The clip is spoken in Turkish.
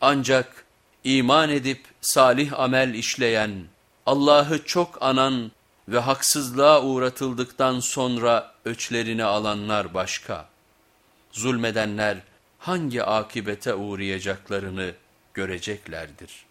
Ancak iman edip salih amel işleyen, Allah'ı çok anan ve haksızlığa uğratıldıktan sonra öçlerini alanlar başka. Zulmedenler hangi akibete uğrayacaklarını göreceklerdir.''